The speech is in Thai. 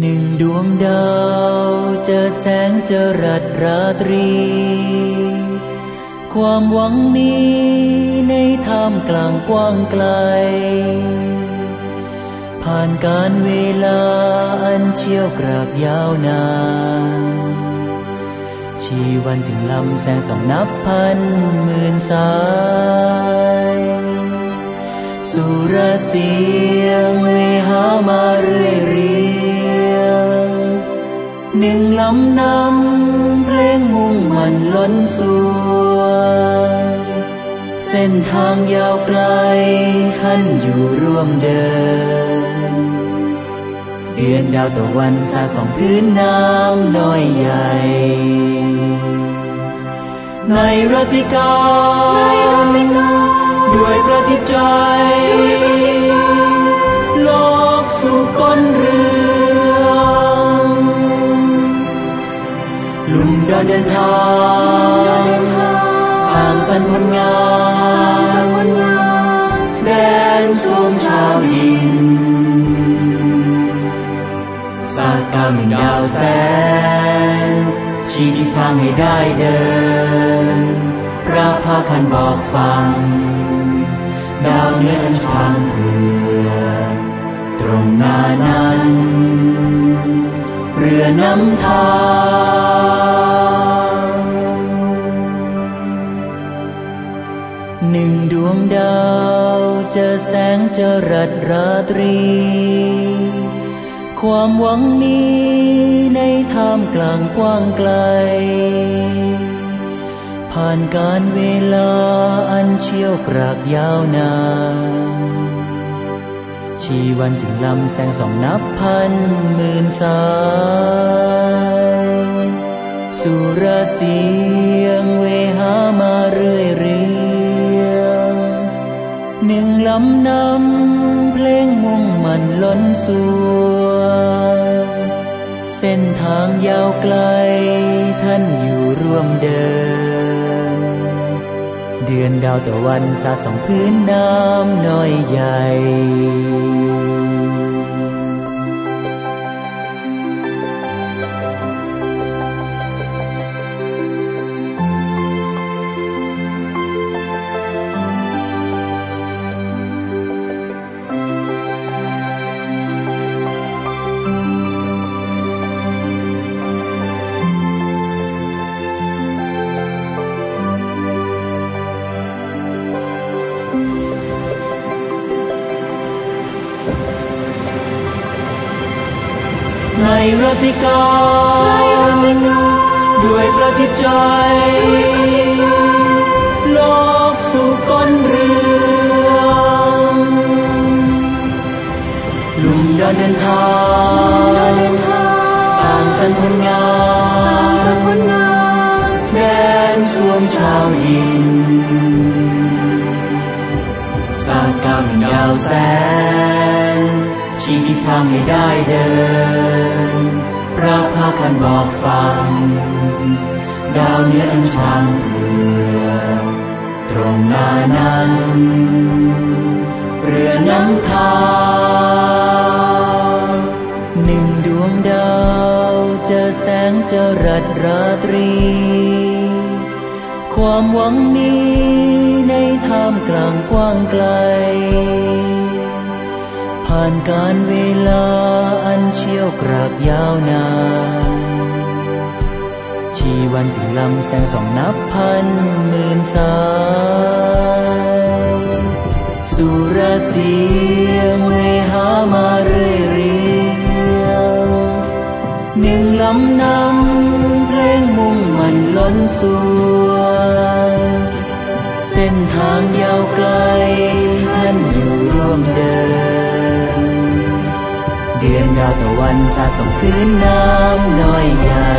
หนึ่งดวงดาวเจอแสงเจอรัดราตรี ความหวังมีในท่ามกลางกว้างไกล ผ่านการเวลาอันเชี่ยวกรากยาวนาน ชีวันจึงลำแสงสองนับพันหมื่นสาย สุรเสียงเวหามาเรื่อยเรียงหนึ่งลำนำเพลงมุ่งมันล้นสวงเส้นทางยาวไกลท่านอยู่ร่วมเดิน เดือนดาวตะวันสาสองพื้นน้ำน้อยใหญ่ ในรัติกาด้ วยประทิใจ โลกสู่ก้นเรืองลุ่มเดินเดินทางสร้างสรรค์ผลงานแดนสวงชาวดินสากามิดาวแสงชี้ทิศทางให้ได้เดินพระพาคันบอกฟัง ดาวเหนื้อทั้งช้างเผือกตรงหน้านั้น เรือนำทางหนึ่งดวงดาวเจอแสงเจอรัดราตรี ความหวังมีในท่ามกลางกว้างไกล ผ่านการเวลาอันเชี่ยวกรากยาวนาน ชีวันจึงลำแสงสองนับพันหมื่นสาย สุรเสียงเวหามาเรื่อยเรียง หนึ่งลำนำเพลงมุ่งมันล้นสวงเส้นทางยาวไกลท่านอยู่ร่วมเดิน ดือนดาวตะวันสาดส่องพื้นน้ำน้อยใหญ่ ในรัติกาด้วยประทิใจ โลกสู่ก้นเรืองลุมดินเดินทางสร้างสรรค์ผลงานแดนสวงชาวดิน สร้างกำลังดาวแสง ชี้ทิศทางให้ได้เดิน พระพาคันบอกฟัง ดาวเหนื้อทั้งช้างเผือกตรงนานั้น เรือน้ำทางหนึ่งดวงดาวเจอแสงเจอรัดราตรี ความหวังมีในท่ามกลางกว้างไกลานการเวลาอันเชี่ยวกรากยาวนาน ชีวันจึงลำแสงสองนับพันหมื่นสายสุรเสียงเวหามาเรื่อยเรียหนึ่งลำนำเพลงมุ่งมันล้นสวงเส้นทางยาวไกล เดือนดาวตะวันสะสมคืนน้ำน้อยใหญ่